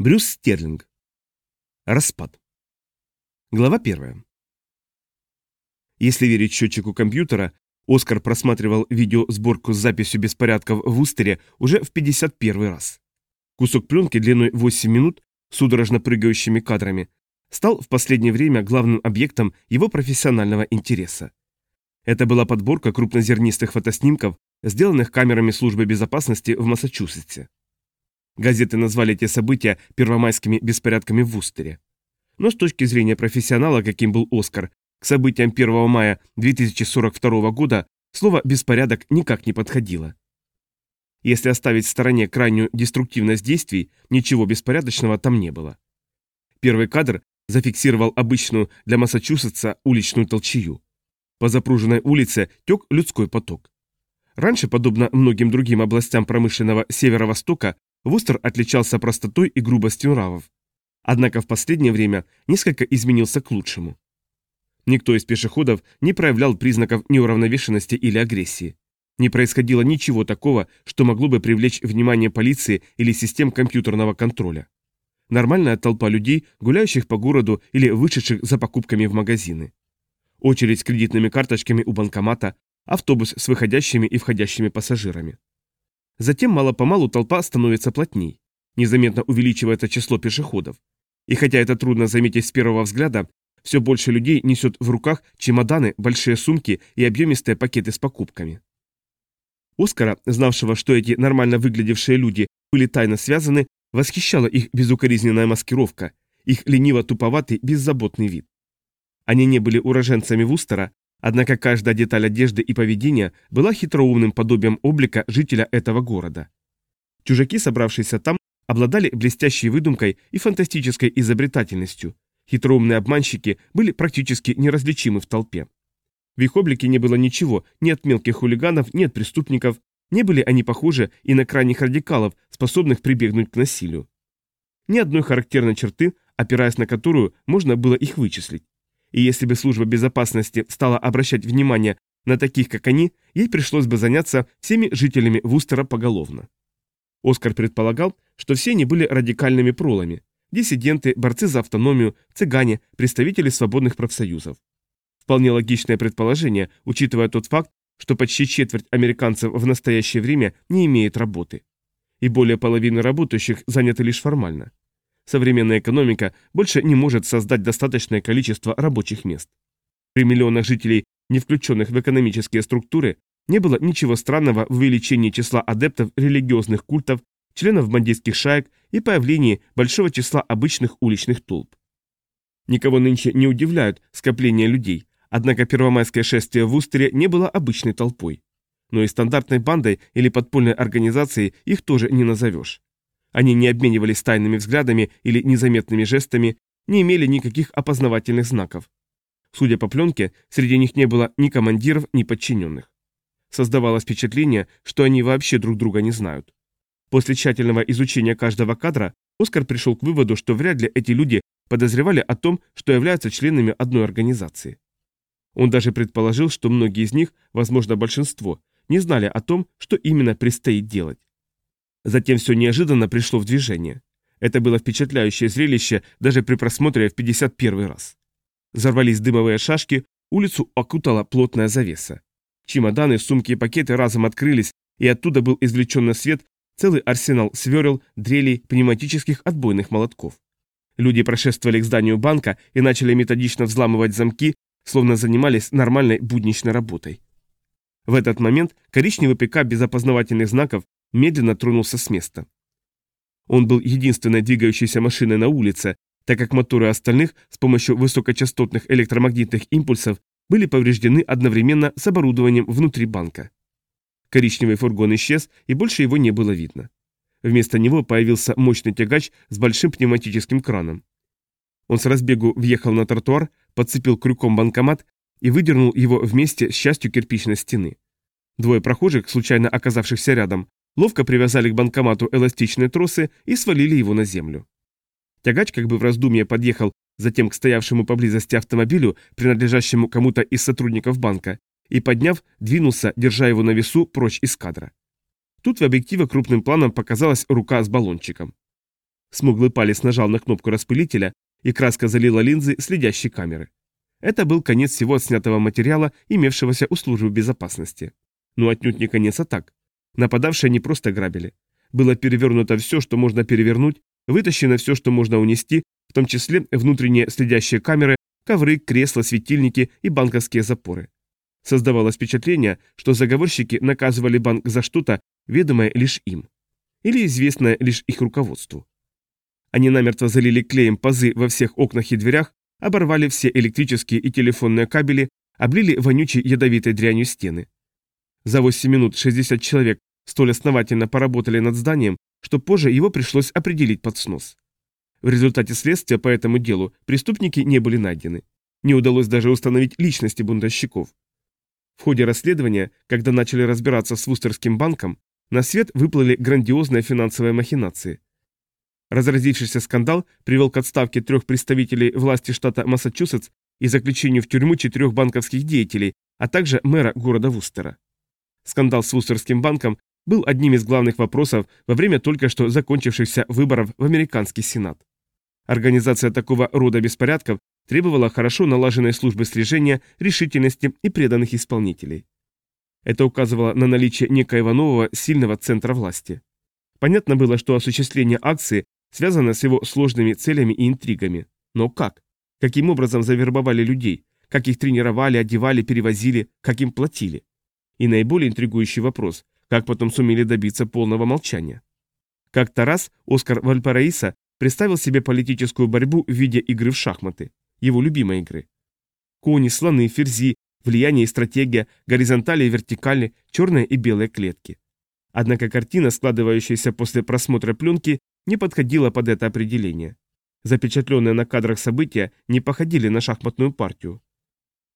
Брюс Стерлинг. Распад. Глава первая. Если верить счетчику компьютера, Оскар просматривал видеосборку с записью беспорядков в Устере уже в 51 раз. Кусок пленки длиной 8 минут, судорожно прыгающими кадрами, стал в последнее время главным объектом его профессионального интереса. Это была подборка крупнозернистых фотоснимков, сделанных камерами службы безопасности в Массачусетсе. Газеты назвали эти события первомайскими беспорядками в Вустере. Но с точки зрения профессионала, каким был Оскар, к событиям 1 мая 2042 года слово «беспорядок» никак не подходило. Если оставить в стороне крайнюю деструктивность действий, ничего беспорядочного там не было. Первый кадр зафиксировал обычную для Массачусетса уличную толчью. По запруженной улице тек людской поток. Раньше, подобно многим другим областям промышленного северо-востока, Вустер отличался простотой и грубостью нравов. Однако в последнее время несколько изменился к лучшему. Никто из пешеходов не проявлял признаков неуравновешенности или агрессии. Не происходило ничего такого, что могло бы привлечь внимание полиции или систем компьютерного контроля. Нормальная толпа людей, гуляющих по городу или вышедших за покупками в магазины. Очередь с кредитными карточками у банкомата, автобус с выходящими и входящими пассажирами. Затем мало-помалу толпа становится плотней. Незаметно увеличивается число пешеходов. И хотя это трудно заметить с первого взгляда, все больше людей несет в руках чемоданы, большие сумки и объемистые пакеты с покупками. Оскара, знавшего, что эти нормально выглядевшие люди были тайно связаны, восхищала их безукоризненная маскировка, их лениво-туповатый, беззаботный вид. Они не были уроженцами Вустера, Однако каждая деталь одежды и поведения была хитроумным подобием облика жителя этого города. Чужаки, собравшиеся там, обладали блестящей выдумкой и фантастической изобретательностью. Хитроумные обманщики были практически неразличимы в толпе. В их облике не было ничего ни от мелких хулиганов, ни от преступников, не были они похожи и на крайних радикалов, способных прибегнуть к насилию. Ни одной характерной черты, опираясь на которую можно было их вычислить. И если бы служба безопасности стала обращать внимание на таких, как они, ей пришлось бы заняться всеми жителями Вустера поголовно. Оскар предполагал, что все они были радикальными пролами, диссиденты, борцы за автономию, цыгане, представители свободных профсоюзов. Вполне логичное предположение, учитывая тот факт, что почти четверть американцев в настоящее время не имеет работы. И более половины работающих заняты лишь формально современная экономика больше не может создать достаточное количество рабочих мест. При миллионах жителей, не включенных в экономические структуры, не было ничего странного в увеличении числа адептов религиозных культов, членов бандитских шаек и появлении большого числа обычных уличных толп. Никого нынче не удивляют скопления людей, однако первомайское шествие в Устере не было обычной толпой. Но и стандартной бандой или подпольной организацией их тоже не назовешь. Они не обменивались тайными взглядами или незаметными жестами, не имели никаких опознавательных знаков. Судя по пленке, среди них не было ни командиров, ни подчиненных. Создавалось впечатление, что они вообще друг друга не знают. После тщательного изучения каждого кадра Оскар пришел к выводу, что вряд ли эти люди подозревали о том, что являются членами одной организации. Он даже предположил, что многие из них, возможно большинство, не знали о том, что именно предстоит делать. Затем все неожиданно пришло в движение. Это было впечатляющее зрелище даже при просмотре в 51 раз. Взорвались дымовые шашки, улицу окутала плотная завеса. Чемоданы, сумки и пакеты разом открылись, и оттуда был извлечен на свет целый арсенал сверл, дрелей, пневматических отбойных молотков. Люди прошествовали к зданию банка и начали методично взламывать замки, словно занимались нормальной будничной работой. В этот момент коричневый пикап без опознавательных знаков медленно тронулся с места. Он был единственной двигающейся машиной на улице, так как моторы остальных с помощью высокочастотных электромагнитных импульсов были повреждены одновременно с оборудованием внутри банка. Коричневый фургон исчез, и больше его не было видно. Вместо него появился мощный тягач с большим пневматическим краном. Он с разбегу въехал на тротуар, подцепил крюком банкомат и выдернул его вместе с частью кирпичной стены. Двое прохожих, случайно оказавшихся рядом, ловко привязали к банкомату эластичные тросы и свалили его на землю. Тягач как бы в раздумье подъехал затем к стоявшему поблизости автомобилю, принадлежащему кому-то из сотрудников банка, и, подняв, двинулся, держа его на весу, прочь из кадра. Тут в объективе крупным планом показалась рука с баллончиком. Смуглый палец нажал на кнопку распылителя, и краска залила линзы следящей камеры. Это был конец всего отснятого материала, имевшегося у службы безопасности. Но отнюдь не конец атак. Нападавшие не просто грабили. Было перевернуто все, что можно перевернуть, вытащено все, что можно унести, в том числе внутренние следящие камеры, ковры, кресла, светильники и банковские запоры. Создавалось впечатление, что заговорщики наказывали банк за что-то, ведомое лишь им. Или известное лишь их руководству. Они намертво залили клеем пазы во всех окнах и дверях, оборвали все электрические и телефонные кабели, облили вонючей ядовитой дрянью стены. За 8 минут 60 человек столь основательно поработали над зданием, что позже его пришлось определить под снос. В результате следствия по этому делу преступники не были найдены. Не удалось даже установить личности бунтовщиков. В ходе расследования, когда начали разбираться с Вустерским банком, на свет выплыли грандиозные финансовые махинации. Разразившийся скандал привел к отставке трех представителей власти штата Массачусетс и заключению в тюрьму четырех банковских деятелей, а также мэра города Вустера. Скандал с Вустерским банком был одним из главных вопросов во время только что закончившихся выборов в американский сенат. Организация такого рода беспорядков требовала хорошо налаженной службы слежения, решительности и преданных исполнителей. Это указывало на наличие некоего нового сильного центра власти. Понятно было, что осуществление акции связано с его сложными целями и интригами. Но как? Каким образом завербовали людей? Как их тренировали, одевали, перевозили, как им платили? И наиболее интригующий вопрос – как потом сумели добиться полного молчания? Как-то раз Оскар Вальпараиса представил себе политическую борьбу в виде игры в шахматы, его любимой игры. Кони, слоны, ферзи, влияние и стратегия, горизонтали и вертикали, черные и белые клетки. Однако картина, складывающаяся после просмотра пленки, не подходила под это определение. Запечатленные на кадрах события не походили на шахматную партию.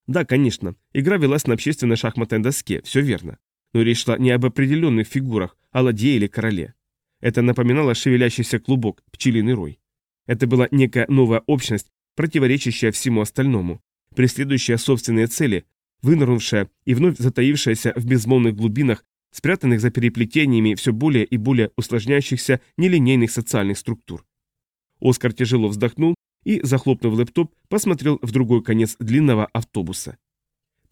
Да, конечно, игра велась на общественной шахматной доске, все верно. Но речь шла не об определенных фигурах, а ладье или короле. Это напоминало шевелящийся клубок, пчелиный рой. Это была некая новая общность, противоречащая всему остальному, преследующая собственные цели, вынырнувшая и вновь затаившаяся в безмолвных глубинах, спрятанных за переплетениями все более и более усложняющихся нелинейных социальных структур. Оскар тяжело вздохнул и, захлопнув лэптоп, посмотрел в другой конец длинного автобуса.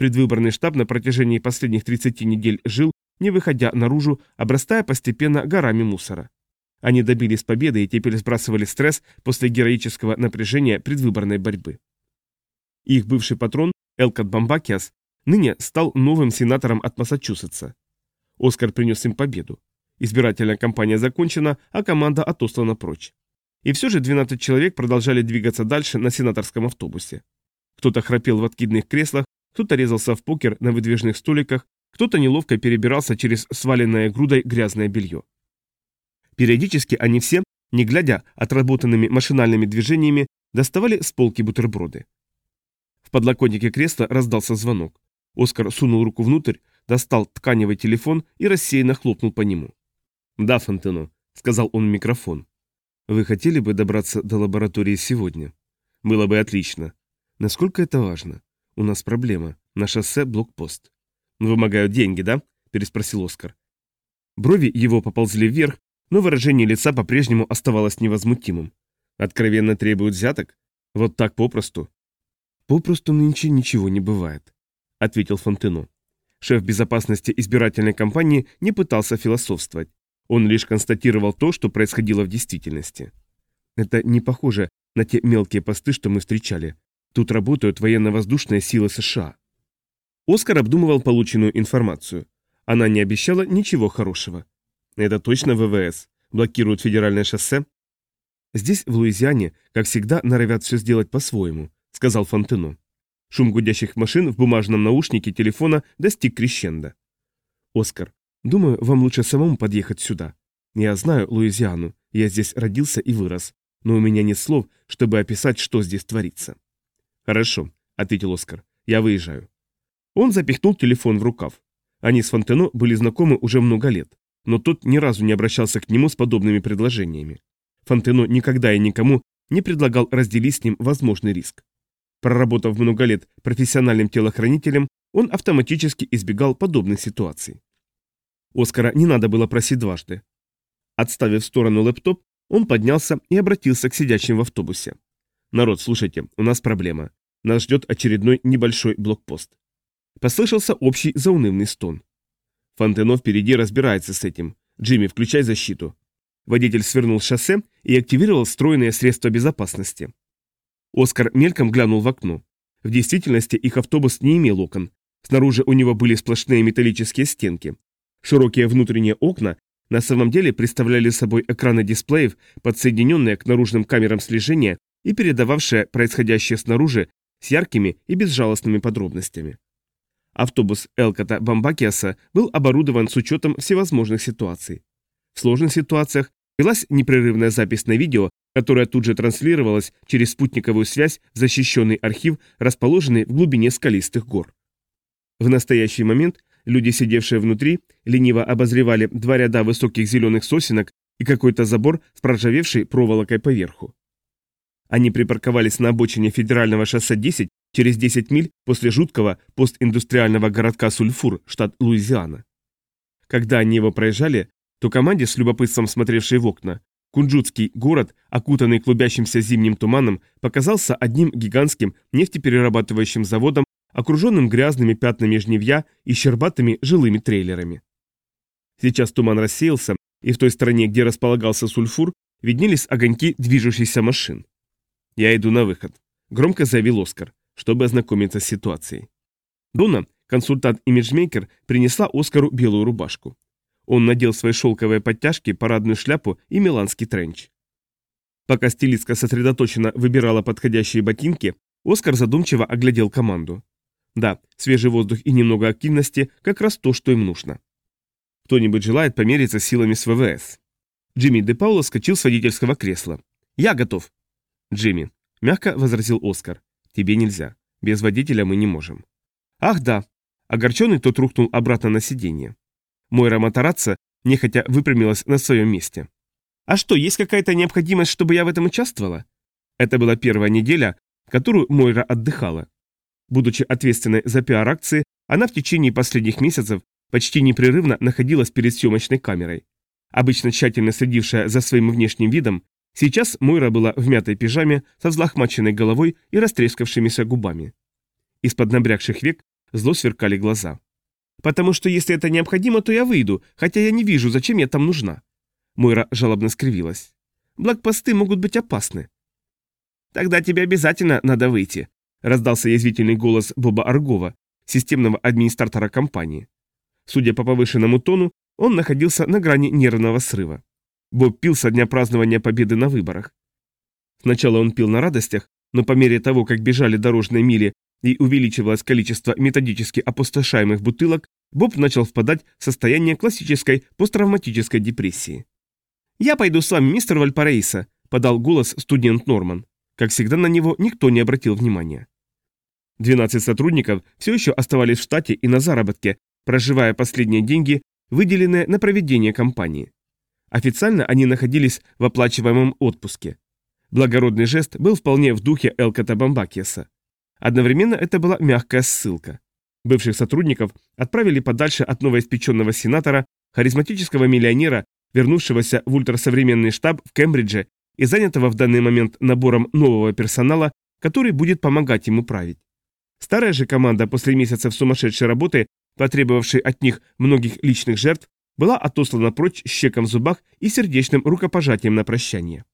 Предвыборный штаб на протяжении последних 30 недель жил, не выходя наружу, обрастая постепенно горами мусора. Они добились победы и теперь сбрасывали стресс после героического напряжения предвыборной борьбы. Их бывший патрон, Элкот Бамбакиас, ныне стал новым сенатором от Массачусетса. Оскар принес им победу. Избирательная кампания закончена, а команда отослана прочь. И все же 12 человек продолжали двигаться дальше на сенаторском автобусе. Кто-то храпел в откидных креслах, кто-то резался в покер на выдвижных столиках, кто-то неловко перебирался через сваленное грудой грязное белье. Периодически они все, не глядя отработанными машинальными движениями, доставали с полки бутерброды. В подлокотнике кресла раздался звонок. Оскар сунул руку внутрь, достал тканевый телефон и рассеянно хлопнул по нему. «Да, Фонтено», — сказал он в микрофон. «Вы хотели бы добраться до лаборатории сегодня? Было бы отлично. Насколько это важно? У нас проблема. На шоссе блокпост». «Вымогают деньги, да?» — переспросил Оскар. Брови его поползли вверх, но выражение лица по-прежнему оставалось невозмутимым. Откровенно требуют взяток? Вот так попросту? Попросту нынче ничего не бывает, ответил Фонтено. Шеф безопасности избирательной кампании не пытался философствовать. Он лишь констатировал то, что происходило в действительности. Это не похоже на те мелкие посты, что мы встречали. Тут работают военно-воздушные силы США. Оскар обдумывал полученную информацию. Она не обещала ничего хорошего. Это точно ВВС. Блокируют федеральное шоссе? Здесь, в Луизиане, как всегда, норовят все сделать по-своему, сказал Фонтено. Шум гудящих машин в бумажном наушнике телефона достиг крещенда. Оскар, думаю, вам лучше самому подъехать сюда. Я знаю Луизиану, я здесь родился и вырос, но у меня нет слов, чтобы описать, что здесь творится. Хорошо, ответил Оскар, я выезжаю. Он запихнул телефон в рукав. Они с Фонтено были знакомы уже много лет но тот ни разу не обращался к нему с подобными предложениями. Фонтено никогда и никому не предлагал разделить с ним возможный риск. Проработав много лет профессиональным телохранителем, он автоматически избегал подобных ситуаций. Оскара не надо было просить дважды. Отставив в сторону лэптоп, Он поднялся и обратился к сидящим в автобусе. «Народ, слушайте, у нас проблема. Нас ждет очередной небольшой блокпост». Послышался общий заунывный стон. Фонтенов впереди разбирается с этим. «Джимми, включай защиту». Водитель свернул шоссе и активировал встроенные средства безопасности. Оскар мельком глянул в окно. В действительности их автобус не имел окон. Снаружи у него были сплошные металлические стенки. Широкие внутренние окна на самом деле представляли собой экраны дисплеев, подсоединенные к наружным камерам слежения и передававшие происходящее снаружи с яркими и безжалостными подробностями. Автобус Элкота Бамбакиаса был оборудован с учетом всевозможных ситуаций. В сложных ситуациях велась непрерывная запись на видео, которая тут же транслировалась через спутниковую связь в защищенный архив, расположенный в глубине скалистых гор. В настоящий момент Люди, сидевшие внутри, лениво обозревали два ряда высоких зеленых сосенок и какой-то забор с проржавевшей проволокой поверху. Они припарковались на обочине федерального шоссе 10 через 10 миль после жуткого постиндустриального городка Сульфур, штат Луизиана. Когда они его проезжали, то команде, с любопытством смотревшей в окна, Кунджутский город, окутанный клубящимся зимним туманом, показался одним гигантским нефтеперерабатывающим заводом окруженным грязными пятнами жневья и щербатыми жилыми трейлерами. Сейчас туман рассеялся, и в той стороне, где располагался сульфур, виднелись огоньки движущихся машин. «Я иду на выход», — громко заявил Оскар, чтобы ознакомиться с ситуацией. Дона, консультант-имиджмейкер, принесла Оскару белую рубашку. Он надел свои шелковые подтяжки, парадную шляпу и миланский тренч. Пока стилистка сосредоточенно выбирала подходящие ботинки, Оскар задумчиво оглядел команду. Да, свежий воздух и немного активности – как раз то, что им нужно. Кто-нибудь желает помериться силами с ВВС? Джимми Де Пауло скочил с водительского кресла. «Я готов!» «Джимми», – мягко возразил Оскар, – «тебе нельзя. Без водителя мы не можем». «Ах, да!» Огорченный тот рухнул обратно на сиденье. Мойра Матараца нехотя выпрямилась на своем месте. «А что, есть какая-то необходимость, чтобы я в этом участвовала?» Это была первая неделя, которую Мойра отдыхала. Будучи ответственной за пиар-акции, она в течение последних месяцев почти непрерывно находилась перед съемочной камерой. Обычно тщательно следившая за своим внешним видом, сейчас Мойра была в мятой пижаме со взлохмаченной головой и растрескавшимися губами. Из-под набрякших век зло сверкали глаза. «Потому что если это необходимо, то я выйду, хотя я не вижу, зачем я там нужна». Мойра жалобно скривилась. «Блокпосты могут быть опасны». «Тогда тебе обязательно надо выйти», раздался язвительный голос Боба Аргова, системного администратора компании. Судя по повышенному тону, он находился на грани нервного срыва. Боб пил со дня празднования победы на выборах. Сначала он пил на радостях, но по мере того, как бежали дорожные мили и увеличивалось количество методически опустошаемых бутылок, Боб начал впадать в состояние классической посттравматической депрессии. «Я пойду с вами, мистер Вальпараиса», — подал голос студент Норман. Как всегда, на него никто не обратил внимания. 12 сотрудников все еще оставались в штате и на заработке, проживая последние деньги, выделенные на проведение кампании. Официально они находились в оплачиваемом отпуске. Благородный жест был вполне в духе Элкота Бамбакиеса. Одновременно это была мягкая ссылка. Бывших сотрудников отправили подальше от новоиспеченного сенатора, харизматического миллионера, вернувшегося в ультрасовременный штаб в Кембридже и занятого в данный момент набором нового персонала, который будет помогать ему править. Старая же команда после месяцев сумасшедшей работы, потребовавшей от них многих личных жертв, была отослана прочь щеком в зубах и сердечным рукопожатием на прощание.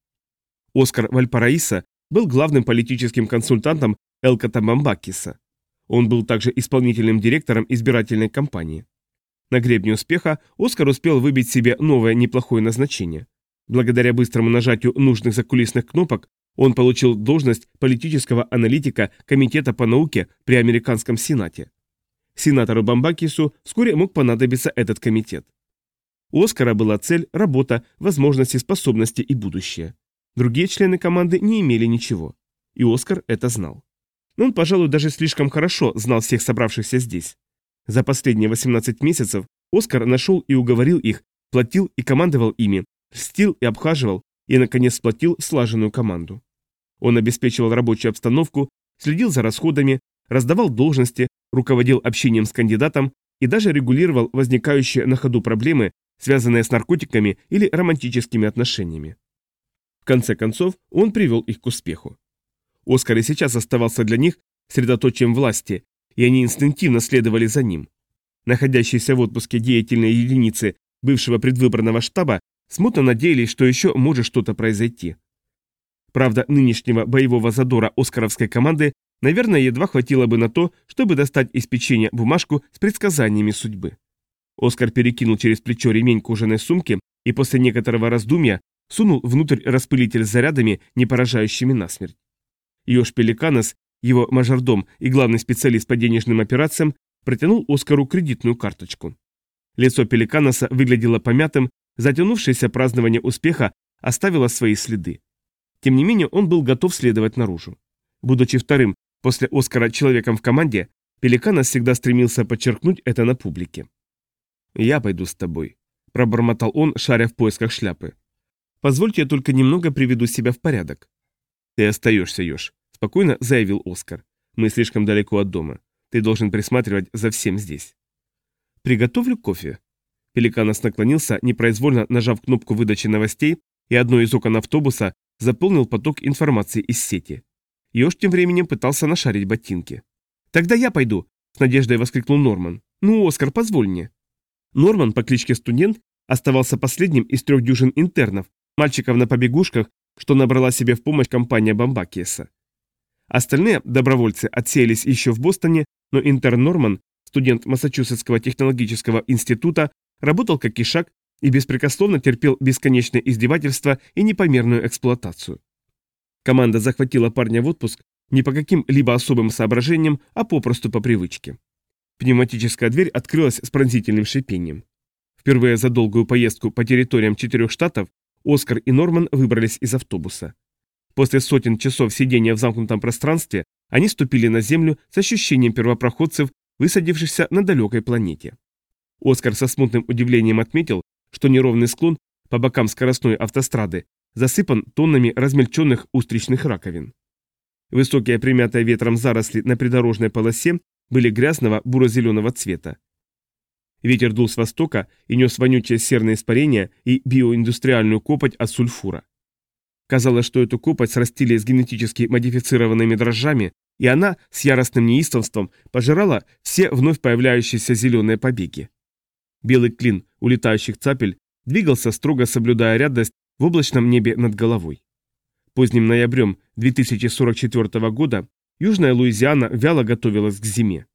Оскар Вальпараиса был главным политическим консультантом Элкота Мамбакиса. Он был также исполнительным директором избирательной кампании. На гребне успеха Оскар успел выбить себе новое неплохое назначение. Благодаря быстрому нажатию нужных закулисных кнопок он получил должность политического аналитика Комитета по науке при Американском Сенате. Сенатору Бамбакису вскоре мог понадобиться этот комитет. У Оскара была цель, работа, возможности, способности и будущее. Другие члены команды не имели ничего. И Оскар это знал. Но он, пожалуй, даже слишком хорошо знал всех собравшихся здесь. За последние 18 месяцев Оскар нашел и уговорил их, платил и командовал ими, льстил и обхаживал, и, наконец, сплотил слаженную команду. Он обеспечивал рабочую обстановку, следил за расходами, раздавал должности, руководил общением с кандидатом и даже регулировал возникающие на ходу проблемы, связанные с наркотиками или романтическими отношениями. конце концов, он привел их к успеху. Оскар и сейчас оставался для них средоточием власти, и они инстинктивно следовали за ним. Находящиеся в отпуске деятельные единицы бывшего предвыборного штаба смутно надеялись, что еще может что-то произойти. Правда, нынешнего боевого задора оскаровской команды, наверное, едва хватило бы на то, чтобы достать из печенья бумажку с предсказаниями судьбы. Оскар перекинул через плечо ремень кожаной сумки и после некоторого раздумья сунул внутрь распылитель с зарядами, не поражающими насмерть. Йош Пеликанос, его мажордом и главный специалист по денежным операциям, протянул Оскару кредитную карточку. Лицо Пеликаноса выглядело помятым, затянувшееся празднование успеха оставило свои следы. Тем не менее, он был готов следовать наружу. Будучи вторым после Оскара человеком в команде, Пеликанос всегда стремился подчеркнуть это на публике. «Я пойду с тобой», – пробормотал он, шаря в поисках шляпы. «Позвольте я только немного приведу себя в порядок». «Ты остаешься, Ёж», – спокойно заявил Оскар. «Мы слишком далеко от дома. Ты должен присматривать за всем здесь. Приготовлю кофе. Пеликанос наклонился, непроизвольно нажав кнопку выдачи новостей, и одно из окон автобуса заполнил поток информации из сети. Ёж тем временем пытался нашарить ботинки. «Тогда я пойду!» – с надеждой воскликнул Норман. «Ну, Оскар, позволь мне!» Норман по кличке Студент оставался последним из трех дюжин интернов, мальчиков на побегушках, что набрала себе в помощь компания Бамбакиеса. Остальные добровольцы отсеялись еще в Бостоне, но интерн Норман, студент Массачусетского технологического института, работал как ишак и беспрекословно терпел бесконечное издевательство и непомерную эксплуатацию. Команда захватила парня в отпуск не по каким-либо особым соображениям, а попросту по привычке. Пневматическая дверь открылась с пронзительным шипением. Впервые за долгую поездку по территориям четырех штатов Оскар и Норман выбрались из автобуса. После сотен часов сидения в замкнутом пространстве они ступили на Землю с ощущением первопроходцев, высадившихся на далекой планете. Оскар со смутным удивлением отметил, что неровный склон по бокам скоростной автострады засыпан тоннами размельченных устричных раковин. Высокие примятые ветром заросли на придорожной полосе были грязного буро-зеленого цвета. Ветер дул с востока и нес вонючее серное испарение и биоиндустриальную копоть от сульфура. Казалось, что эту копоть срастили с генетически модифицированными дрожжами, и она с яростным неистовством пожирала все вновь появляющиеся зеленые побеги. Белый клин улетающих цапель двигался, строго соблюдая рядность в облачном небе над головой. Поздним ноябрем 2044 года Южная Луизиана вяло готовилась к зиме.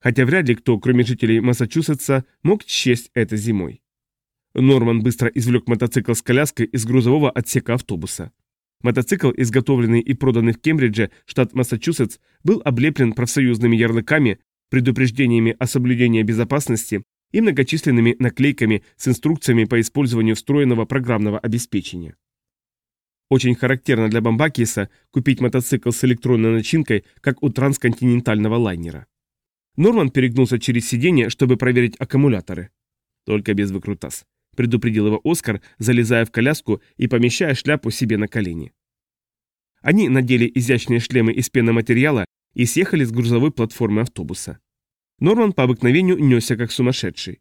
Хотя вряд ли кто, кроме жителей Массачусетса, мог честь это зимой. Норман быстро извлек мотоцикл с коляской из грузового отсека автобуса. Мотоцикл, изготовленный и проданный в Кембридже, штат Массачусетс, был облеплен профсоюзными ярлыками, предупреждениями о соблюдении безопасности и многочисленными наклейками с инструкциями по использованию встроенного программного обеспечения. Очень характерно для Бамбакиса купить мотоцикл с электронной начинкой, как у трансконтинентального лайнера. Норман перегнулся через сиденье, чтобы проверить аккумуляторы. Только без выкрутас предупредил его Оскар, залезая в коляску и помещая шляпу себе на колени. Они надели изящные шлемы из пеноматериала и съехали с грузовой платформы автобуса. Норман по обыкновению несся как сумасшедший.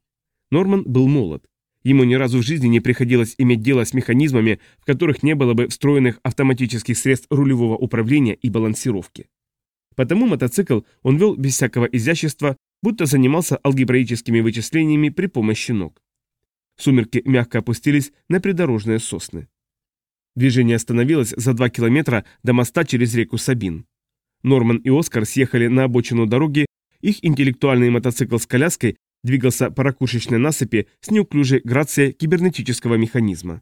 Норман был молод. Ему ни разу в жизни не приходилось иметь дело с механизмами, в которых не было бы встроенных автоматических средств рулевого управления и балансировки. Потому мотоцикл он вел без всякого изящества, будто занимался алгебраическими вычислениями при помощи ног. Сумерки мягко опустились на придорожные сосны. Движение остановилось за два километра до моста через реку Сабин. Норман и Оскар съехали на обочину дороги, их интеллектуальный мотоцикл с коляской двигался по ракушечной насыпи с неуклюжей грацией кибернетического механизма.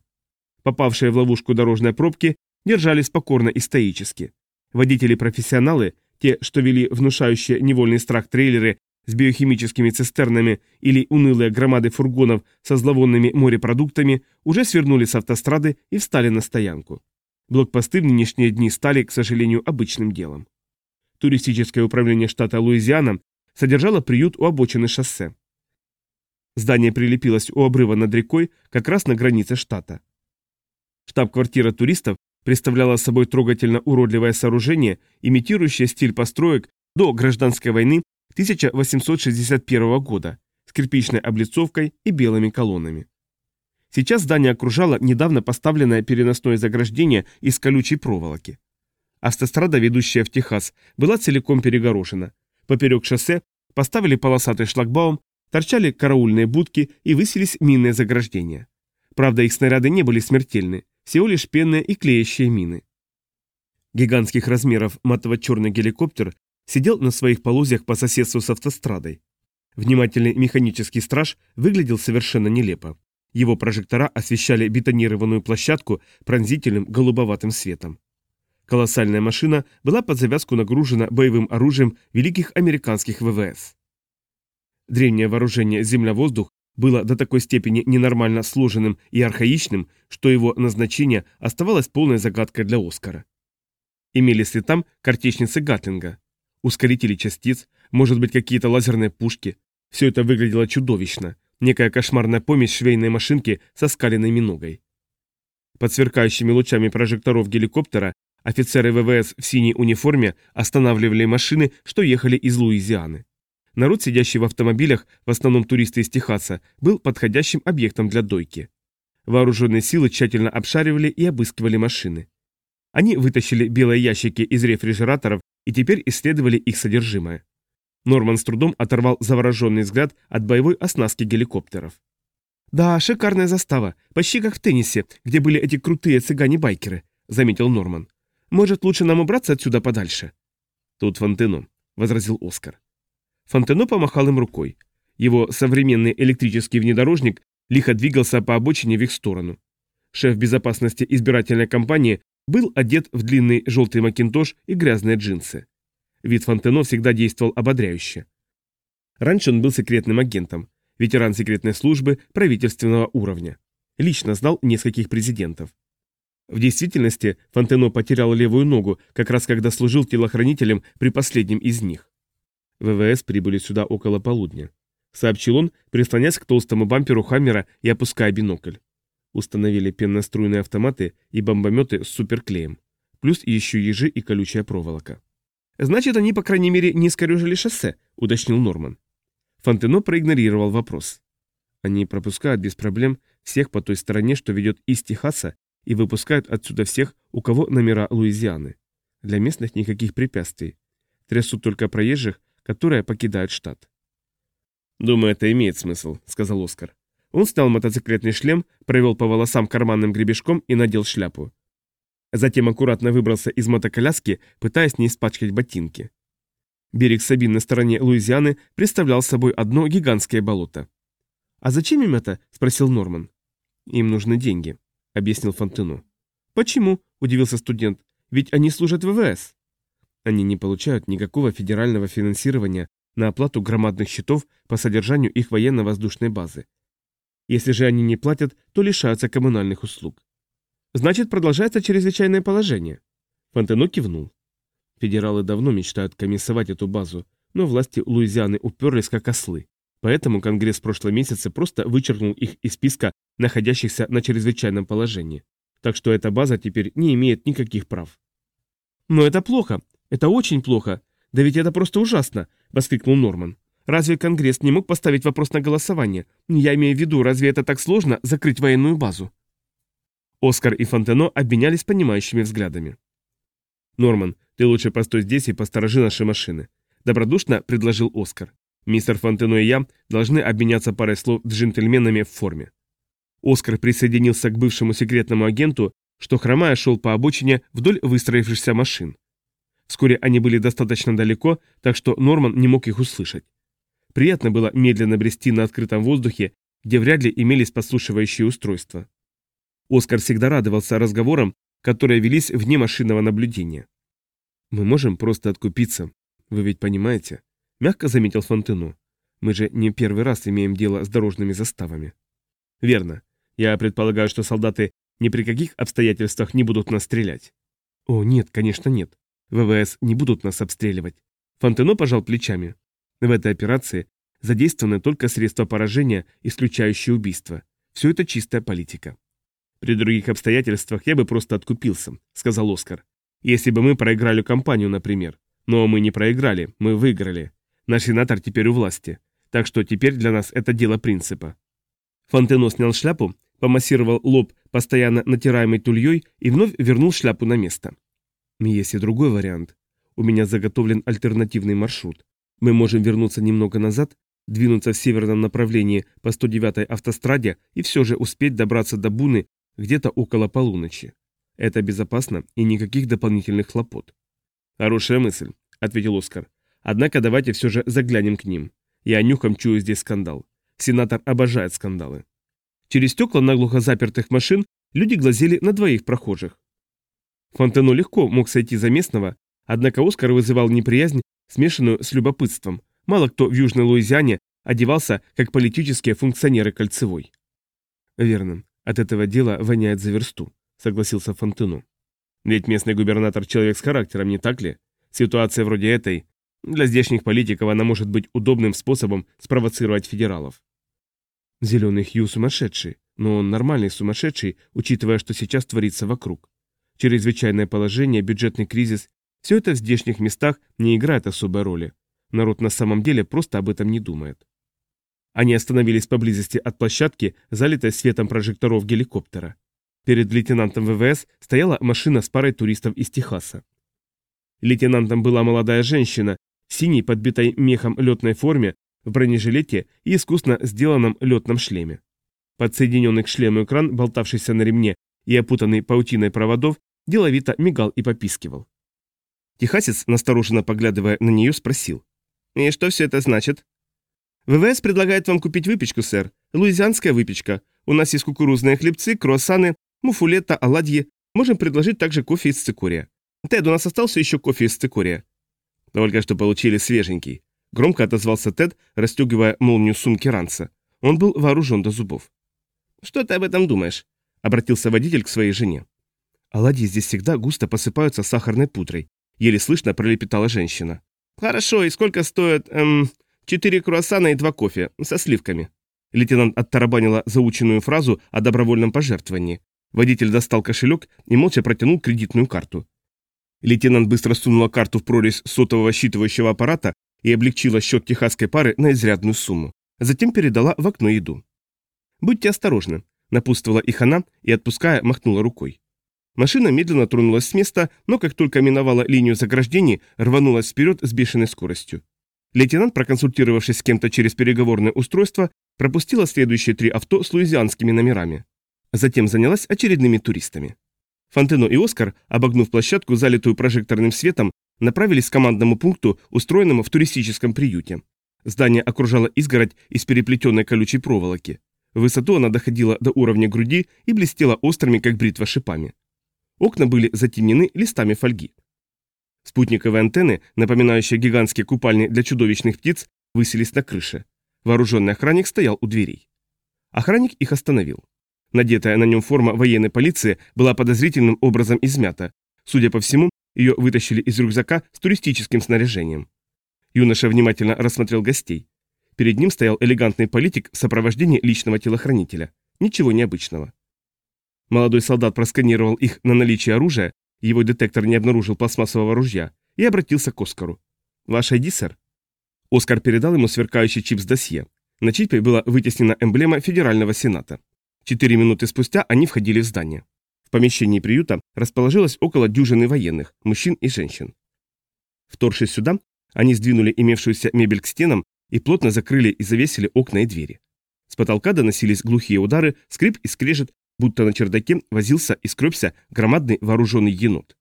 Попавшие в ловушку дорожной пробки держались покорно и стоически. Водители-профессионалы, те, что вели внушающие невольный страх трейлеры с биохимическими цистернами или унылые громады фургонов со зловонными морепродуктами уже свернули с автострады и встали на стоянку. Блокпосты в нынешние дни стали, к сожалению, обычным делом. Туристическое управление штата Луизиана содержало приют у обочины шоссе. Здание прилепилось у обрыва над рекой, как раз на границе штата. Штаб-квартира туристов представляла собой трогательно уродливое сооружение, имитирующее стиль построек до гражданской войны 1861 года с кирпичной облицовкой и белыми колоннами. Сейчас здание окружало недавно поставленное переносное заграждение из колючей проволоки. Автострада, ведущая в Техас, была целиком перегорожена. Поперек шоссе поставили полосатый шлагбаум, торчали караульные будки и высились минные заграждения. Правда, их снаряды не были смертельны, всего лишь пенные и клеящие мины. Гигантских размеров матово-черный геликоптер сидел на своих полозьях по соседству с автострадой. Внимательный механический страж выглядел совершенно нелепо. Его прожектора освещали бетонированную площадку пронзительным голубоватым светом. Колоссальная машина была под завязку нагружена боевым оружием великих американских ВВС. Древнее вооружение «Земля-воздух» было до такой степени ненормально сложенным и архаичным, что его назначение оставалось полной загадкой для Оскара. Имелись ли там картечницы Гатлинга, ускорители частиц, может быть какие-то лазерные пушки. Все это выглядело чудовищно, некая кошмарная помесь швейной машинки со скаленной миногой. Под сверкающими лучами прожекторов геликоптера офицеры ВВС в синей униформе останавливали машины, что ехали из Луизианы. Народ, сидящий в автомобилях, в основном туристы из Техаса, был подходящим объектом для дойки. Вооруженные силы тщательно обшаривали и обыскивали машины. Они вытащили белые ящики из рефрижераторов и теперь исследовали их содержимое. Норман с трудом оторвал завороженный взгляд от боевой оснастки геликоптеров. «Да, шикарная застава, почти как в теннисе, где были эти крутые цыгане-байкеры», — заметил Норман. «Может, лучше нам убраться отсюда подальше?» «Тут Фонтено», — возразил Оскар. Фонтено помахал им рукой. Его современный электрический внедорожник лихо двигался по обочине в их сторону. Шеф безопасности избирательной кампании был одет в длинный желтый макинтош и грязные джинсы. Вид Фонтено всегда действовал ободряюще. Раньше он был секретным агентом, ветеран секретной службы правительственного уровня. Лично знал нескольких президентов. В действительности Фонтено потерял левую ногу, как раз когда служил телохранителем при последнем из них. ВВС прибыли сюда около полудня. Сообщил он, прислонясь к толстому бамперу Хаммера и опуская бинокль. Установили пенноструйные автоматы и бомбометы с суперклеем. Плюс еще ежи и колючая проволока. «Значит, они, по крайней мере, не искорежили шоссе», — уточнил Норман. Фонтено проигнорировал вопрос. Они пропускают без проблем всех по той стороне, что ведет из Техаса, и выпускают отсюда всех, у кого номера Луизианы. Для местных никаких препятствий. Трясут только проезжих, которые покидают штат. «Думаю, это имеет смысл», — сказал Оскар. Он снял мотоциклетный шлем, провел по волосам карманным гребешком и надел шляпу. Затем аккуратно выбрался из мотоколяски, пытаясь не испачкать ботинки. Берег Сабин на стороне Луизианы представлял собой одно гигантское болото. «А зачем им это?» – спросил Норман. «Им нужны деньги», – объяснил Фонтену. «Почему?» – удивился студент. «Ведь они служат ВВС». Они не получают никакого федерального финансирования на оплату громадных счетов по содержанию их военно-воздушной базы. Если же они не платят, то лишаются коммунальных услуг. Значит, продолжается чрезвычайное положение. Фонтено кивнул. Федералы давно мечтают комиссовать эту базу, но власти Луизианы уперлись как ослы. Поэтому Конгресс в прошлом месяце просто вычеркнул их из списка находящихся на чрезвычайном положении. Так что эта база теперь не имеет никаких прав. «Но это плохо. Это очень плохо. Да ведь это просто ужасно!» – воскликнул Норман. Разве Конгресс не мог поставить вопрос на голосование? Я имею в виду, разве это так сложно закрыть военную базу? Оскар и Фонтено обменялись понимающими взглядами. «Норман, ты лучше постой здесь и посторожи наши машины», – добродушно предложил Оскар. «Мистер Фонтено и я должны обменяться парой слов с джентльменами в форме». Оскар присоединился к бывшему секретному агенту, что хромая шел по обочине вдоль выстроившихся машин. Вскоре они были достаточно далеко, так что Норман не мог их услышать. Приятно было медленно брести на открытом воздухе, где вряд ли имелись подслушивающие устройства. Оскар всегда радовался разговорам, которые велись вне машинного наблюдения. «Мы можем просто откупиться, вы ведь понимаете?» – мягко заметил Фонтену. «Мы же не первый раз имеем дело с дорожными заставами». «Верно. Я предполагаю, что солдаты ни при каких обстоятельствах не будут нас стрелять». «О, нет, конечно, нет. ВВС не будут нас обстреливать». Фонтено пожал плечами. В этой операции задействованы только средства поражения, исключающие убийство. Все это чистая политика. При других обстоятельствах я бы просто откупился, сказал Оскар. Если бы мы проиграли кампанию, например. Но мы не проиграли, мы выиграли. Наш сенатор теперь у власти. Так что теперь для нас это дело принципа. Фонтено снял шляпу помассировал лоб, постоянно натираемый тульей, и вновь вернул шляпу на место. Есть и другой вариант. У меня заготовлен альтернативный маршрут. Мы можем вернуться немного назад, двинуться в северном направлении по 109-й автостраде и все же успеть добраться до Буны где-то около полуночи. Это безопасно и никаких дополнительных хлопот. Хорошая мысль, ответил Оскар. Однако давайте все же заглянем к ним. Я нюхом чую здесь скандал. Сенатор обожает скандалы. Через стекла наглухо запертых машин люди глазели на двоих прохожих. Фонтену легко мог сойти за местного, однако Оскар вызывал неприязнь, смешанную с любопытством. Мало кто в Южной Луизиане одевался, как политические функционеры кольцевой. Верно, от этого дела воняет за версту, согласился Фонтену. Ведь местный губернатор человек с характером, не так ли? Ситуация вроде этой, для здешних политиков она может быть удобным способом спровоцировать федералов. Зеленый Хью сумасшедший, но он нормальный сумасшедший, учитывая, что сейчас творится вокруг. Чрезвычайное положение, бюджетный кризис – все это в здешних местах не играет особой роли. Народ на самом деле просто об этом не думает. Они остановились поблизости от площадки, залитой светом прожекторов геликоптера. Перед лейтенантом ВВС стояла машина с парой туристов из Техаса. Лейтенантом была молодая женщина в синей, подбитой мехом летной форме, в бронежилете и искусно сделанном летном шлеме. Подсоединенный к шлему экран, болтавшийся на ремне и опутанный паутиной проводов, деловито мигал и попискивал. Техасец, настороженно поглядывая на нее, спросил. «И что все это значит?» «ВВС предлагает вам купить выпечку, сэр. Луизианская выпечка. У нас есть кукурузные хлебцы, круассаны, муфулета, оладьи. Можем предложить также кофе из цикория. Тед, у нас остался еще кофе из цикория». «Только что получили свеженький». Громко отозвался Тед, расстегивая молнию сумки Ранса. Он был вооружен до зубов. «Что ты об этом думаешь?» — обратился водитель к своей жене. «Оладьи здесь всегда густо посыпаются сахарной пудрой», — еле слышно пролепетала женщина. «Хорошо, и сколько стоят, эм, четыре круассана и два кофе, со сливками?» Лейтенант оттарабанила заученную фразу о добровольном пожертвовании. Водитель достал кошелек и молча протянул кредитную карту. Лейтенант быстро сунула карту в прорезь сотового считывающего аппарата и облегчила счет техасской пары на изрядную сумму. Затем передала в окно еду. «Будьте осторожны», — напутствовала их она и, отпуская, махнула рукой. Машина медленно тронулась с места, но как только миновала линию заграждений, рванулась вперед с бешеной скоростью. Лейтенант, проконсультировавшись с кем-то через переговорное устройство, пропустила следующие три авто с луизианскими номерами. Затем занялась очередными туристами. Фонтено и Оскар, обогнув площадку, залитую прожекторным светом, направились к командному пункту, устроенному в туристическом приюте. Здание окружало изгородь из переплетенной колючей проволоки. В высоту она доходила до уровня груди и блестела острыми, как бритва, шипами. Окна были затемнены листами фольги. Спутниковые антенны, напоминающие гигантские купальни для чудовищных птиц, высились на крыше. Вооруженный охранник стоял у дверей. Охранник их остановил. Надетая на нем форма военной полиции была подозрительным образом измята. Судя по всему, ее вытащили из рюкзака с туристическим снаряжением. Юноша внимательно рассмотрел гостей. Перед ним стоял элегантный политик в сопровождении личного телохранителя. Ничего необычного. Молодой солдат просканировал их на наличие оружия, его детектор не обнаружил пластмассового ружья, и обратился к Оскару. «Ваш ID, сэр?» Оскар передал ему сверкающий чип с досье. На чипе была вытеснена эмблема Федерального Сената. Четыре минуты спустя они входили в здание помещении приюта расположилось около дюжины военных, мужчин и женщин. Вторгшись сюда, они сдвинули имевшуюся мебель к стенам и плотно закрыли и завесили окна и двери. С потолка доносились глухие удары, скрип и скрежет, будто на чердаке возился и скребся громадный вооруженный енот.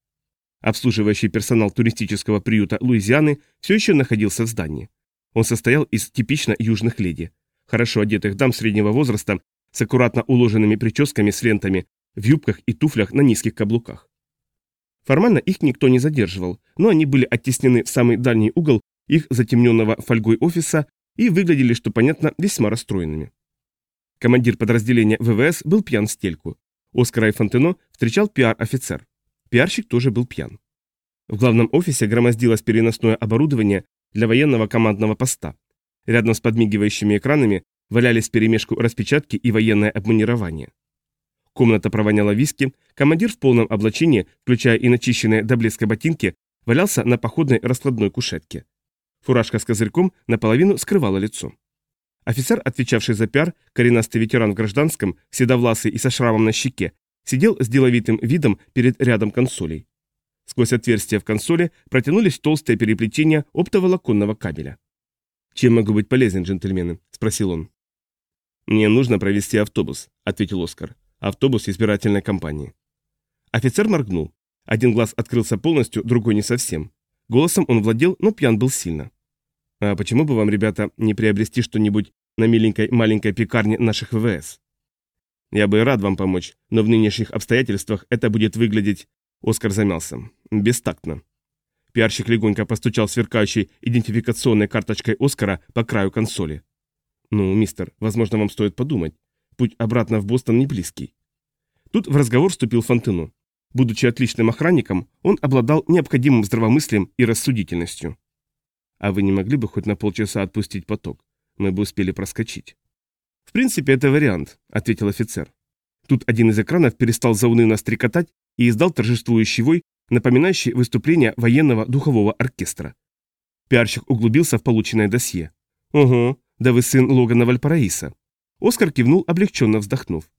Обслуживающий персонал туристического приюта Луизианы все еще находился в здании. Он состоял из типично южных леди, хорошо одетых дам среднего возраста с аккуратно уложенными прическами с лентами, в юбках и туфлях на низких каблуках. Формально их никто не задерживал, но они были оттеснены в самый дальний угол их затемненного фольгой офиса и выглядели, что понятно, весьма расстроенными. Командир подразделения ВВС был пьян в стельку. Оскара и Фонтено встречал пиар-офицер. Пиарщик тоже был пьян. В главном офисе громоздилось переносное оборудование для военного командного поста. Рядом с подмигивающими экранами валялись перемешку распечатки и военное обмунирование. Комната провоняла виски, командир в полном облачении, включая и начищенные до блеска ботинки, валялся на походной раскладной кушетке. Фуражка с козырьком наполовину скрывала лицо. Офицер, отвечавший за пиар, коренастый ветеран в гражданском, седовласый и со шрамом на щеке, сидел с деловитым видом перед рядом консолей. Сквозь отверстия в консоли протянулись толстые переплетения оптоволоконного кабеля. «Чем могу быть полезен, джентльмены?» – спросил он. «Мне нужно провести автобус», – ответил Оскар. «Автобус избирательной кампании». Офицер моргнул. Один глаз открылся полностью, другой не совсем. Голосом он владел, но пьян был сильно. «А почему бы вам, ребята, не приобрести что-нибудь на миленькой маленькой пекарне наших ВВС?» «Я бы рад вам помочь, но в нынешних обстоятельствах это будет выглядеть...» Оскар замялся. «Бестактно». Пиарщик легонько постучал сверкающей идентификационной карточкой Оскара по краю консоли. «Ну, мистер, возможно, вам стоит подумать. Путь обратно в Бостон не близкий». Тут в разговор вступил Фонтену. Будучи отличным охранником, он обладал необходимым здравомыслием и рассудительностью. «А вы не могли бы хоть на полчаса отпустить поток? Мы бы успели проскочить». «В принципе, это вариант», — ответил офицер. Тут один из экранов перестал заунывно стрекотать и издал торжествующий вой, напоминающий выступление военного духового оркестра. Пиарщик углубился в полученное досье. «Ого, да вы сын Логана Вальпараиса». Оскар кивнул, облегченно вздохнув.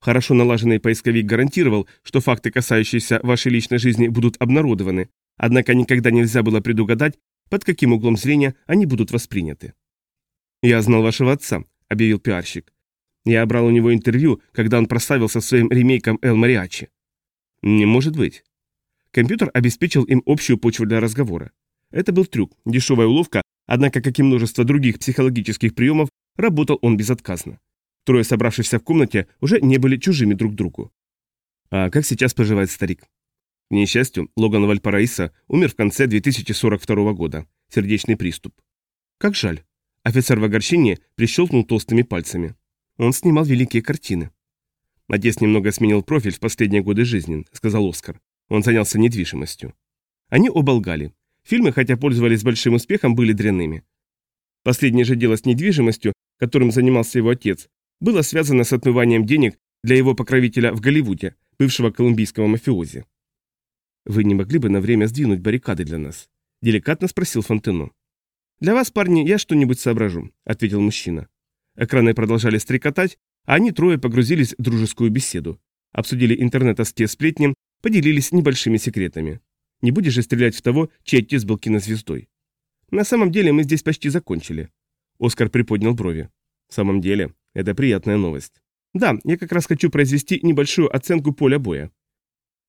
Хорошо налаженный поисковик гарантировал, что факты, касающиеся вашей личной жизни, будут обнародованы, однако никогда нельзя было предугадать, под каким углом зрения они будут восприняты. «Я знал вашего отца», — объявил пиарщик. «Я брал у него интервью, когда он прославился своим ремейком «Эл Мариачи». «Не может быть». Компьютер обеспечил им общую почву для разговора. Это был трюк, дешевая уловка, однако, как и множество других психологических приемов, работал он безотказно. Трое собравшихся в комнате уже не были чужими друг другу. А как сейчас поживает старик? К несчастью, Логан Вальпараиса умер в конце 2042 года. Сердечный приступ. Как жаль. Офицер в огорчении прищелкнул толстыми пальцами. Он снимал великие картины. Отец немного сменил профиль в последние годы жизни, сказал Оскар. Он занялся недвижимостью. Они оба лгали. Фильмы, хотя пользовались большим успехом, были дрянными. Последнее же дело с недвижимостью, которым занимался его отец, было связано с отмыванием денег для его покровителя в Голливуде, бывшего колумбийского мафиози. «Вы не могли бы на время сдвинуть баррикады для нас?» – деликатно спросил Фонтено. «Для вас, парни, я что-нибудь соображу», – ответил мужчина. Экраны продолжали стрекотать, а они трое погрузились в дружескую беседу. Обсудили интернетовские сплетни, поделились небольшими секретами. Не будешь же стрелять в того, чей отец был кинозвездой. На самом деле мы здесь почти закончили. Оскар приподнял брови. В самом деле, это приятная новость. Да, я как раз хочу произвести небольшую оценку поля боя.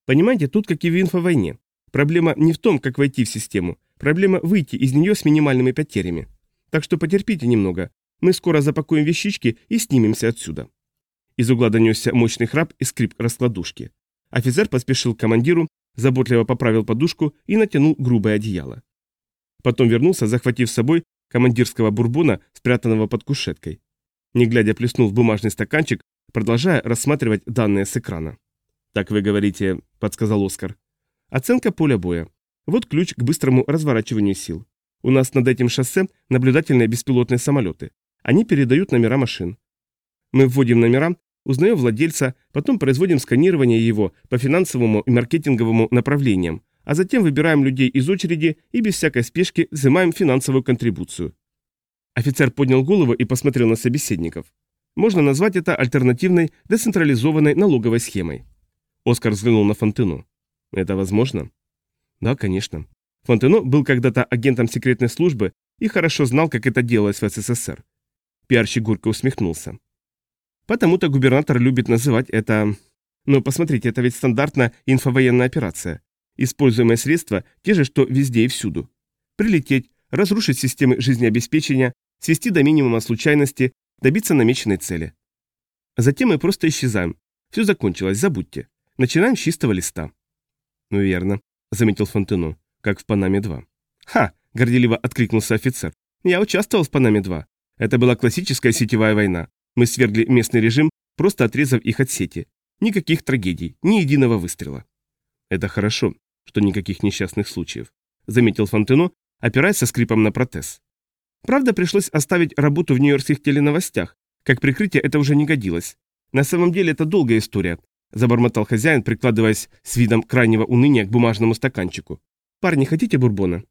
Понимаете, тут как и в инфовойне. Проблема не в том, как войти в систему. Проблема выйти из нее с минимальными потерями. Так что потерпите немного. Мы скоро запакуем вещички и снимемся отсюда. Из угла донесся мощный храп и скрип раскладушки. Офицер поспешил к командиру, заботливо поправил подушку и натянул грубое одеяло. Потом вернулся, захватив с собой командирского бурбона, спрятанного под кушеткой. Не глядя плеснул в бумажный стаканчик, продолжая рассматривать данные с экрана. «Так вы говорите», — подсказал Оскар. «Оценка поля боя. Вот ключ к быстрому разворачиванию сил. У нас над этим шоссе наблюдательные беспилотные самолеты. Они передают номера машин. Мы вводим номера, узнаем владельца, потом производим сканирование его по финансовому и маркетинговому направлениям, а затем выбираем людей из очереди и без всякой спешки взимаем финансовую контрибуцию. Офицер поднял голову и посмотрел на собеседников. Можно назвать это альтернативной децентрализованной налоговой схемой. Оскар взглянул на Фонтену. Это возможно? Да, конечно. Фонтено был когда-то агентом секретной службы и хорошо знал, как это делалось в СССР. Пиарщик горько усмехнулся. Потому-то губернатор любит называть это... Но посмотрите, это ведь стандартная инфовоенная операция. Используемые средства те же, что везде и всюду. Прилететь, разрушить системы жизнеобеспечения, свести до минимума случайности, добиться намеченной цели. Затем мы просто исчезаем. Все закончилось, забудьте. Начинаем с чистого листа. Ну верно, заметил Фонтено, как в Панаме-2. Ха, горделиво откликнулся офицер. Я участвовал в Панаме-2. Это была классическая сетевая война. Мы свергли местный режим, просто отрезав их от сети. Никаких трагедий, ни единого выстрела. Это хорошо, что никаких несчастных случаев, заметил Фонтено, опираясь со скрипом на протез. Правда, пришлось оставить работу в нью-йоркских теленовостях. Как прикрытие это уже не годилось. На самом деле это долгая история, забормотал хозяин, прикладываясь с видом крайнего уныния к бумажному стаканчику. Парни, хотите бурбона?